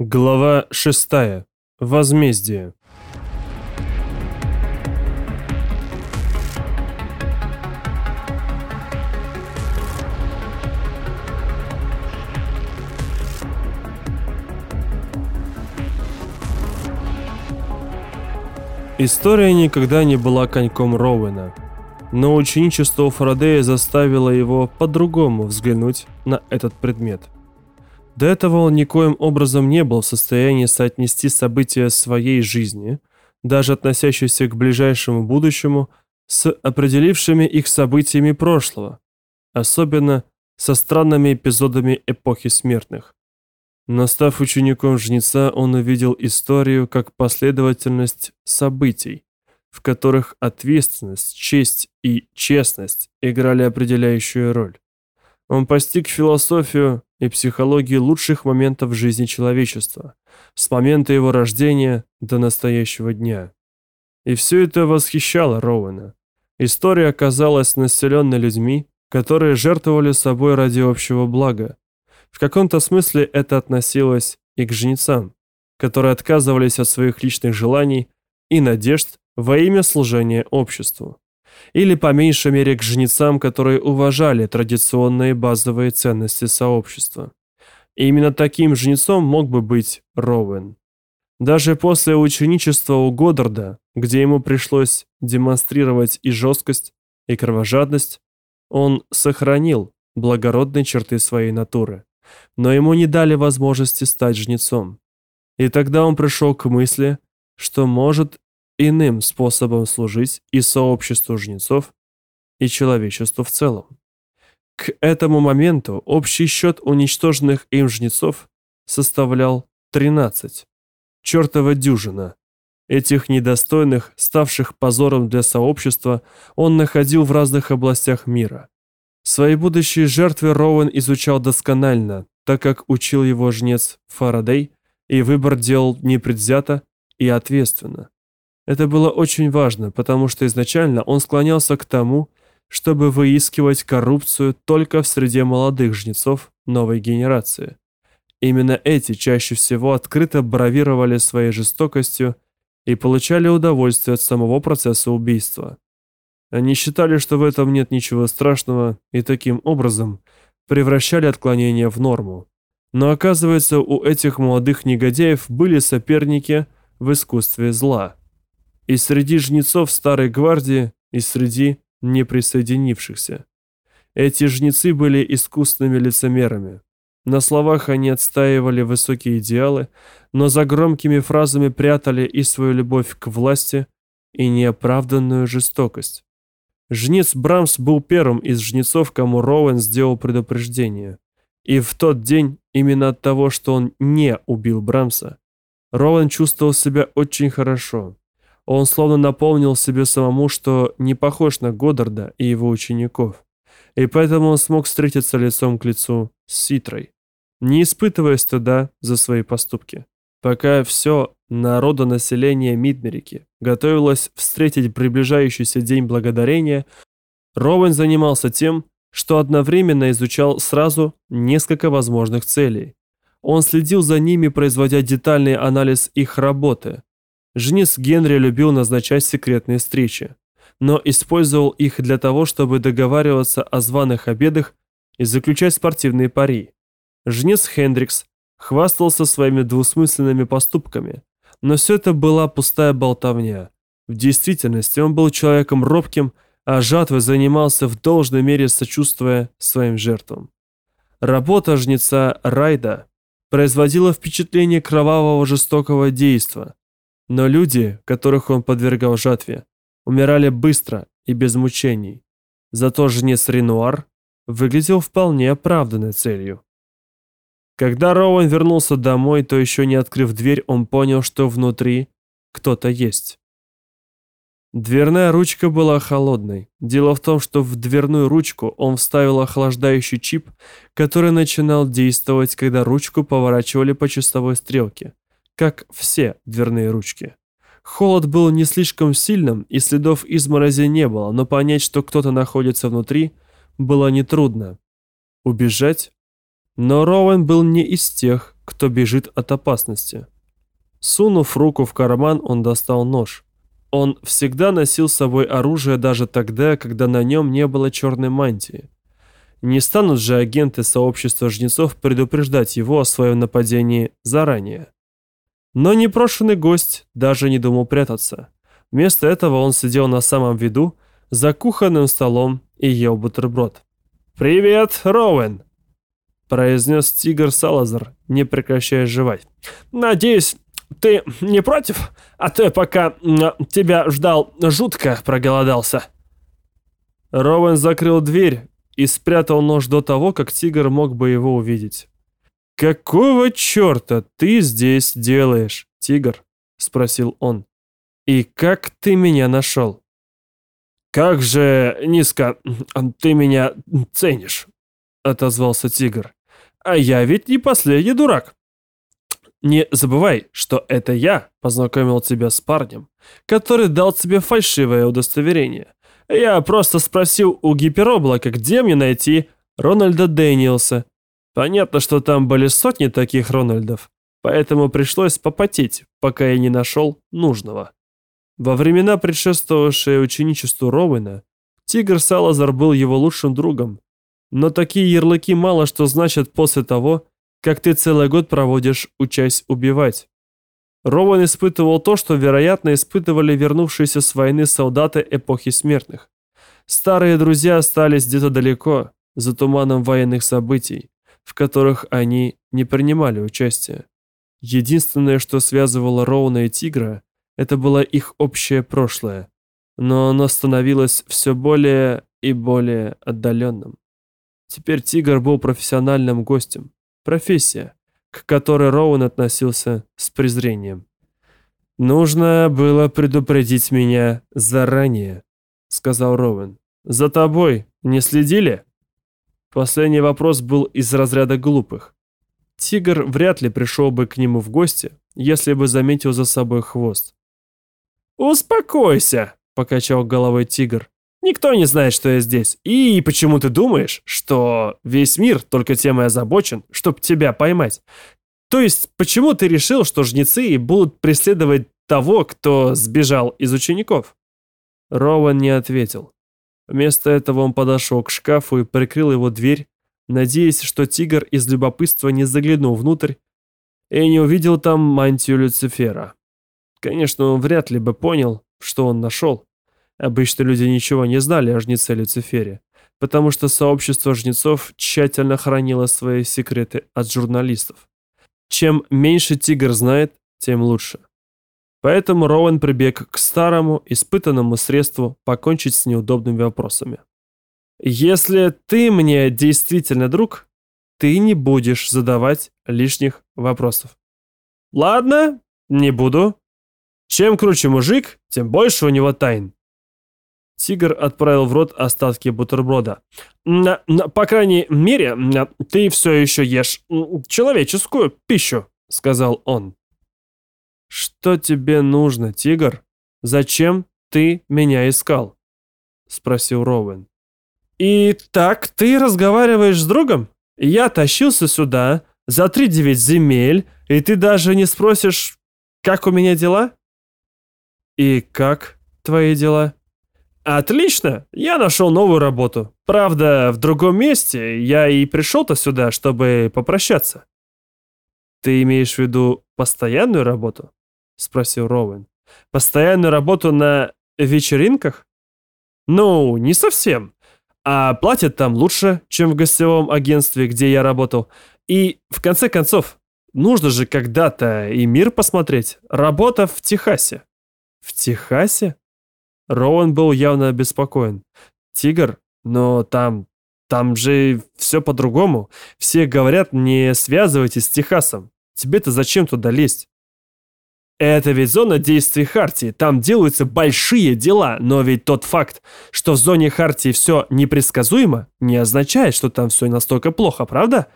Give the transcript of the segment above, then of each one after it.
Глава 6. Возмездие. История никогда не была коньком Роуэна, но ученичество у Фарадея заставило его по-другому взглянуть на этот предмет – до этого он никоим образом не был в состоянии соотнести события своей жизни, даже относящиеся к ближайшему будущему, с определившими их событиями прошлого, особенно со странными эпизодами эпохи смертных. Но став учеником жнеца, он увидел историю как последовательность событий, в которых ответственность, честь и честность играли определяющую роль. Он постиг философию и психологию лучших моментов жизни человечества, с момента его рождения до настоящего дня. И все это восхищало Роуэна. История оказалась населенной людьми, которые жертвовали собой ради общего блага. В каком-то смысле это относилось и к жнецам, которые отказывались от своих личных желаний и надежд во имя служения обществу или по меньшей мере к жнецам, которые уважали традиционные базовые ценности сообщества. И именно таким жнецом мог бы быть Роуэн. Даже после ученичества у Годдарда, где ему пришлось демонстрировать и жесткость, и кровожадность, он сохранил благородные черты своей натуры, но ему не дали возможности стать жнецом. И тогда он пришел к мысли, что может иным способом служить и сообществу жнецов, и человечеству в целом. К этому моменту общий счет уничтоженных им жнецов составлял 13. Чертова дюжина. Этих недостойных, ставших позором для сообщества, он находил в разных областях мира. Свои будущие жертвы Роуэн изучал досконально, так как учил его жнец Фарадей, и выбор делал непредвзято и ответственно. Это было очень важно, потому что изначально он склонялся к тому, чтобы выискивать коррупцию только в среде молодых жнецов новой генерации. Именно эти чаще всего открыто бравировали своей жестокостью и получали удовольствие от самого процесса убийства. Они считали, что в этом нет ничего страшного, и таким образом превращали отклонение в норму. Но оказывается, у этих молодых негодяев были соперники в искусстве зла и среди жнецов Старой Гвардии, и среди неприсоединившихся. Эти жнецы были искусными лицемерами. На словах они отстаивали высокие идеалы, но за громкими фразами прятали и свою любовь к власти, и неоправданную жестокость. Жнец Брамс был первым из жнецов, кому Роуэн сделал предупреждение. И в тот день, именно от того, что он не убил Брамса, Роуэн чувствовал себя очень хорошо. Он словно напомнил себе самому, что не похож на Годдарда и его учеников. И поэтому он смог встретиться лицом к лицу с Ситрой, не испытывая стыда за свои поступки. Пока все народонаселение Мидмерики готовилось встретить приближающийся День Благодарения, Роуэн занимался тем, что одновременно изучал сразу несколько возможных целей. Он следил за ними, производя детальный анализ их работы – Жнец Генри любил назначать секретные встречи, но использовал их для того, чтобы договариваться о званых обедах и заключать спортивные пари. Жнец Хендрикс хвастался своими двусмысленными поступками, но все это была пустая болтовня. В действительности он был человеком робким, а жатвой занимался в должной мере сочувствуя своим жертвам. Работа жнеца Райда производила впечатление кровавого жестокого действа, но люди, которых он подвергал жатве, умирали быстро и без мучений. Зато жнец Ренуар выглядел вполне оправданной целью. Когда Роуэн вернулся домой, то еще не открыв дверь, он понял, что внутри кто-то есть. Дверная ручка была холодной. Дело в том, что в дверную ручку он вставил охлаждающий чип, который начинал действовать, когда ручку поворачивали по часовой стрелке как все дверные ручки. Холод был не слишком сильным, и следов изморози не было, но понять, что кто-то находится внутри, было нетрудно. Убежать? Но Роуэн был не из тех, кто бежит от опасности. Сунув руку в карман, он достал нож. Он всегда носил с собой оружие даже тогда, когда на нем не было черной мантии. Не станут же агенты сообщества жнецов предупреждать его о своем нападении заранее. Но непрошенный гость даже не думал прятаться. Вместо этого он сидел на самом виду, за кухонным столом и ел бутерброд. «Привет, Роуэн!» произнес тигр Салазар, не прекращая жевать. «Надеюсь, ты не против? А то я пока тебя ждал жутко проголодался». Роуэн закрыл дверь и спрятал нож до того, как тигр мог бы его увидеть. «Какого черта ты здесь делаешь, тигр?» — спросил он. «И как ты меня нашел?» «Как же низко ты меня ценишь», — отозвался тигр. «А я ведь не последний дурак. Не забывай, что это я познакомил тебя с парнем, который дал тебе фальшивое удостоверение. Я просто спросил у гипероблака, где мне найти Рональда Дэниелса. Понятно, что там были сотни таких Рональдов, поэтому пришлось попотеть, пока я не нашел нужного. Во времена, предшествовавшие ученичеству Роуэна, Тигр Салазар был его лучшим другом. Но такие ярлыки мало что значат после того, как ты целый год проводишь, учась убивать. Рован испытывал то, что, вероятно, испытывали вернувшиеся с войны солдаты эпохи смертных. Старые друзья остались где-то далеко, за туманом военных событий, в которых они не принимали участия. Единственное, что связывало Роуна и Тигра, это было их общее прошлое, но оно становилось все более и более отдаленным. Теперь Тигр был профессиональным гостем, профессия, к которой Роуэн относился с презрением. «Нужно было предупредить меня заранее», — сказал Роуэн. «За тобой не следили?» Последний вопрос был из разряда глупых. Тигр вряд ли пришел бы к нему в гости, если бы заметил за собой хвост. «Успокойся», — покачал головой тигр. Никто не знает, что я здесь. И почему ты думаешь, что весь мир только тем и озабочен, чтобы тебя поймать? То есть, почему ты решил, что жнецы будут преследовать того, кто сбежал из учеников?» Роуэн не ответил. Вместо этого он подошел к шкафу и прикрыл его дверь, надеясь, что тигр из любопытства не заглянул внутрь и не увидел там мантию Люцифера. Конечно, он вряд ли бы понял, что он нашел, Обычно люди ничего не знали о жнеце Люцифере, потому что сообщество жнецов тщательно хранило свои секреты от журналистов. Чем меньше тигр знает, тем лучше. Поэтому Роуэн прибег к старому, испытанному средству покончить с неудобными вопросами. «Если ты мне действительно друг, ты не будешь задавать лишних вопросов». «Ладно, не буду. Чем круче мужик, тем больше у него тайн». Тигр отправил в рот остатки бутерброда. На, на, «По крайней мере, ты все еще ешь человеческую пищу», — сказал он. «Что тебе нужно, тигр? Зачем ты меня искал?» — спросил Роуэн. «И так ты разговариваешь с другом? Я тащился сюда за три девять земель, и ты даже не спросишь, как у меня дела?» «И как твои дела?» Отлично, я нашел новую работу. Правда, в другом месте. Я и пришел-то сюда, чтобы попрощаться. Ты имеешь в виду постоянную работу? Спросил Роуэн. Постоянную работу на вечеринках? Ну, не совсем. А платят там лучше, чем в гостевом агентстве, где я работал. И, в конце концов, нужно же когда-то и мир посмотреть. Работа в Техасе. В Техасе? Роуэн был явно обеспокоен. «Тигр? Но там... там же все по-другому. Все говорят, не связывайтесь с Техасом. Тебе-то зачем туда лезть?» Это ведь зона действий Хартии, там делаются большие дела, но ведь тот факт, что в зоне Хартии все непредсказуемо, не означает, что там все настолько плохо, правда?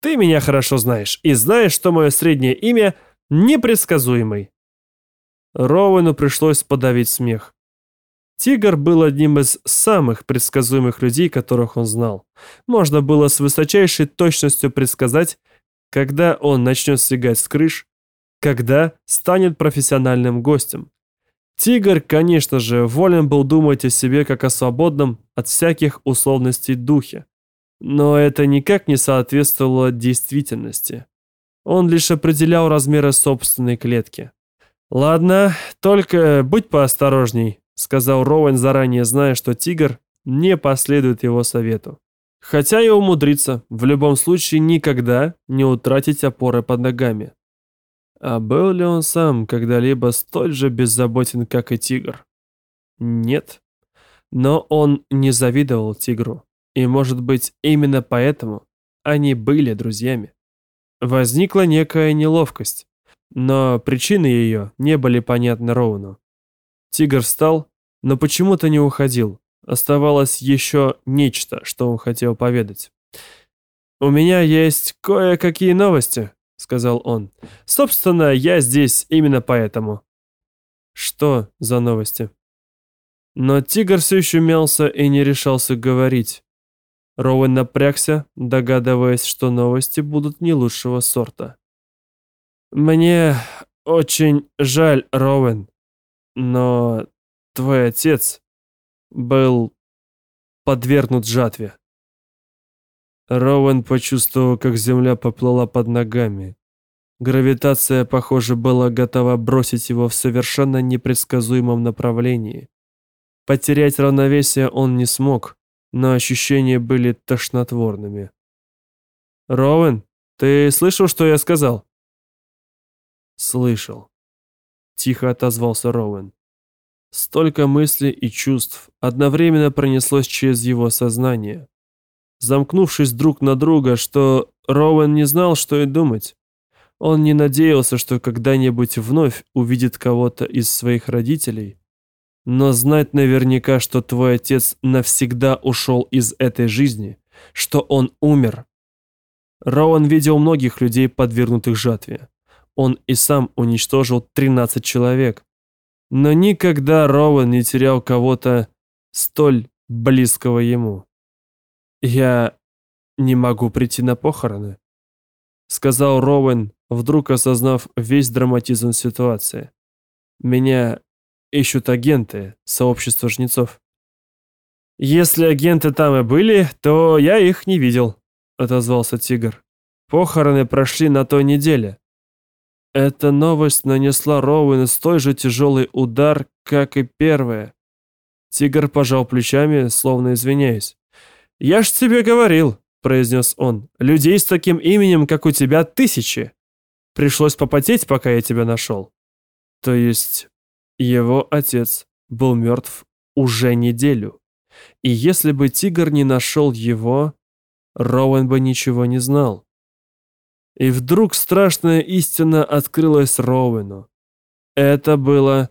Ты меня хорошо знаешь и знаешь, что мое среднее имя непредсказуемый. Роуэну пришлось подавить смех. Тигр был одним из самых предсказуемых людей, которых он знал. Можно было с высочайшей точностью предсказать, когда он начнет сигать с крыш, когда станет профессиональным гостем. Тигр, конечно же, волен был думать о себе как о свободном от всяких условностей духе. Но это никак не соответствовало действительности. Он лишь определял размеры собственной клетки. «Ладно, только будь поосторожней», — сказал Роуэн, заранее зная, что тигр не последует его совету. Хотя и умудрится в любом случае никогда не утратить опоры под ногами. А был ли он сам когда-либо столь же беззаботен, как и тигр? Нет. Но он не завидовал тигру. И, может быть, именно поэтому они были друзьями. Возникла некая неловкость, но причины ее не были понятны Роуну. Тигр встал, но почему-то не уходил. Оставалось еще нечто, что он хотел поведать. «У меня есть кое-какие новости», — сказал он. «Собственно, я здесь именно поэтому». «Что за новости?» Но тигр все еще мялся и не решался говорить. Роуэн напрягся, догадываясь, что новости будут не лучшего сорта. «Мне очень жаль, Роуэн, но твой отец был подвергнут жатве». Роуэн почувствовал, как земля поплыла под ногами. Гравитация, похоже, была готова бросить его в совершенно непредсказуемом направлении. Потерять равновесие он не смог, но ощущения были тошнотворными. «Роуэн, ты слышал, что я сказал?» «Слышал», — тихо отозвался Роуэн. Столько мыслей и чувств одновременно пронеслось через его сознание, замкнувшись друг на друга, что Роуэн не знал, что и думать. Он не надеялся, что когда-нибудь вновь увидит кого-то из своих родителей, но знать наверняка, что твой отец навсегда ушел из этой жизни, что он умер. Роуэн видел многих людей, подвергнутых жатве. Он и сам уничтожил 13 человек. Но никогда Роуэн не терял кого-то столь близкого ему. «Я не могу прийти на похороны», — сказал Роуэн, вдруг осознав весь драматизм ситуации. «Меня ищут агенты сообщества жнецов. «Если агенты там и были, то я их не видел», — отозвался Тигр. «Похороны прошли на той неделе». Эта новость нанесла Роуэну столь же тяжелый удар, как и первая. Тигр пожал плечами, словно извиняясь. «Я ж тебе говорил», — произнес он, — «людей с таким именем, как у тебя, тысячи. Пришлось попотеть, пока я тебя нашел». «То есть его отец был мертв уже неделю. И если бы тигр не нашел его, Роуэн бы ничего не знал. И вдруг страшная истина открылась Роуэну. Это было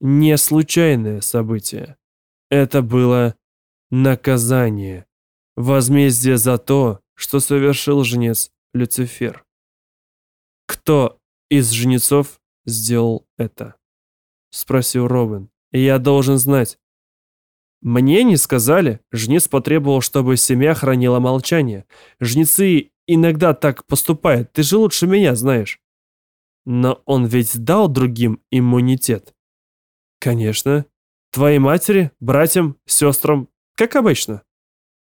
не случайное событие. Это было наказание, возмездие за то, что совершил жнец Люцифер. Кто из жнецов сделал это? — спросил Робин. «Я должен знать». «Мне не сказали. Жнец потребовал, чтобы семья хранила молчание. Жнецы иногда так поступают, ты же лучше меня знаешь». «Но он ведь дал другим иммунитет». «Конечно. Твоей матери, братьям, сестрам, как обычно».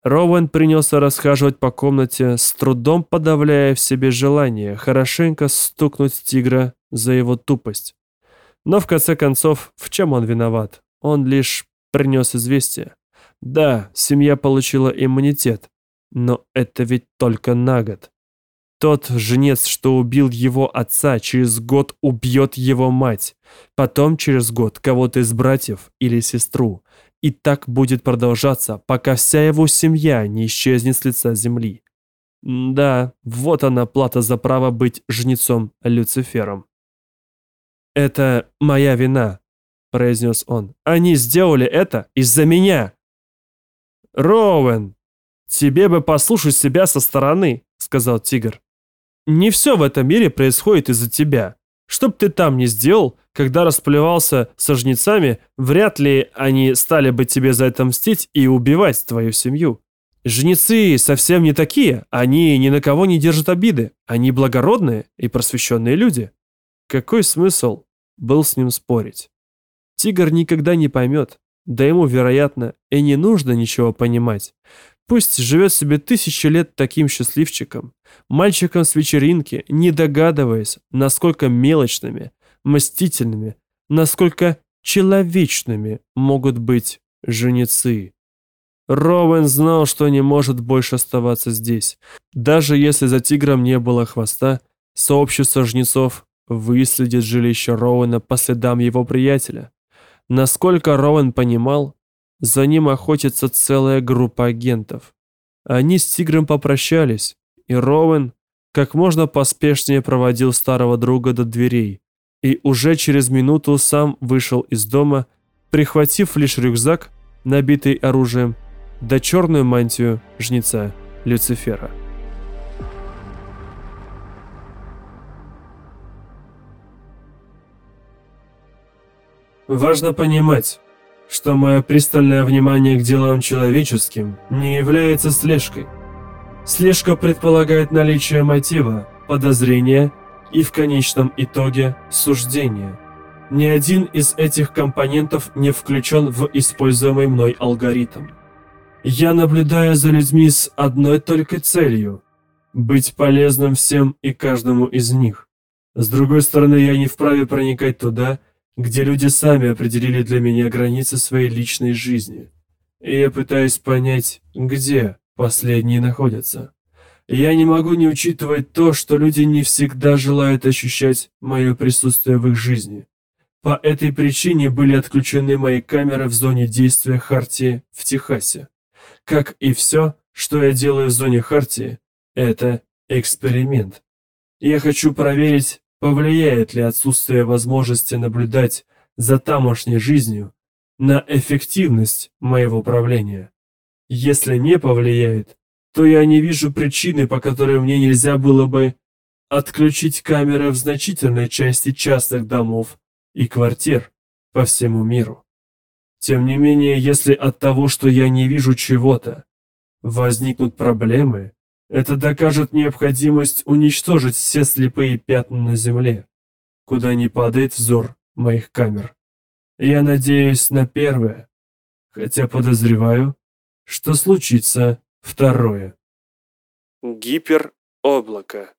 Роуэн принялся расхаживать по комнате, с трудом подавляя в себе желание хорошенько стукнуть тигра за его тупость. Но в конце концов, в чем он виноват? Он лишь принес известие. Да, семья получила иммунитет, но это ведь только на год. Тот женец, что убил его отца, через год убьет его мать. Потом через год кого-то из братьев или сестру. И так будет продолжаться, пока вся его семья не исчезнет с лица земли. Да, вот она плата за право быть жнецом Люцифером. «Это моя вина», — произнес он. «Они сделали это из-за меня». «Роуэн, тебе бы послушать себя со стороны», — сказал тигр. «Не все в этом мире происходит из-за тебя. Что б ты там ни сделал, когда расплевался со жнецами, вряд ли они стали бы тебе за это мстить и убивать твою семью. Жнецы совсем не такие, они ни на кого не держат обиды, они благородные и просвещенные люди. Какой смысл был с ним спорить? Тигр никогда не поймет, да ему, вероятно, и не нужно ничего понимать. Пусть живет себе тысячи лет таким счастливчиком, мальчиком с вечеринки, не догадываясь, насколько мелочными, мстительными, насколько человечными могут быть женицы. Роуэн знал, что не может больше оставаться здесь. Даже если за тигром не было хвоста, сообщество жнецов выследит жилище Роуэна по следам его приятеля. Насколько Роуэн понимал, за ним охотится целая группа агентов. Они с тигром попрощались, и Роуэн как можно поспешнее проводил старого друга до дверей, и уже через минуту сам вышел из дома, прихватив лишь рюкзак, набитый оружием, да черную мантию жнеца Люцифера. Важно понимать, что мое пристальное внимание к делам человеческим не является слежкой. Слежка предполагает наличие мотива, подозрения и в конечном итоге суждения. Ни один из этих компонентов не включен в используемый мной алгоритм. Я наблюдаю за людьми с одной только целью – быть полезным всем и каждому из них. С другой стороны, я не вправе проникать туда, где люди сами определили для меня границы своей личной жизни. И я пытаюсь понять, где последние находятся. Я не могу не учитывать то, что люди не всегда желают ощущать мое присутствие в их жизни. По этой причине были отключены мои камеры в зоне действия Хартии в Техасе. Как и все, что я делаю в зоне Хартии, это эксперимент. Я хочу проверить, повлияет ли отсутствие возможности наблюдать за тамошней жизнью на эффективность моего управления. Если не повлияет, то я не вижу причины, по которой мне нельзя было бы отключить камеры в значительной части частных домов и квартир по всему миру. Тем не менее, если от того, что я не вижу чего-то, возникнут проблемы, это докажет необходимость уничтожить все слепые пятна на земле, куда не падает взор моих камер. Я надеюсь на первое, хотя подозреваю, что случится второе. Гипероблако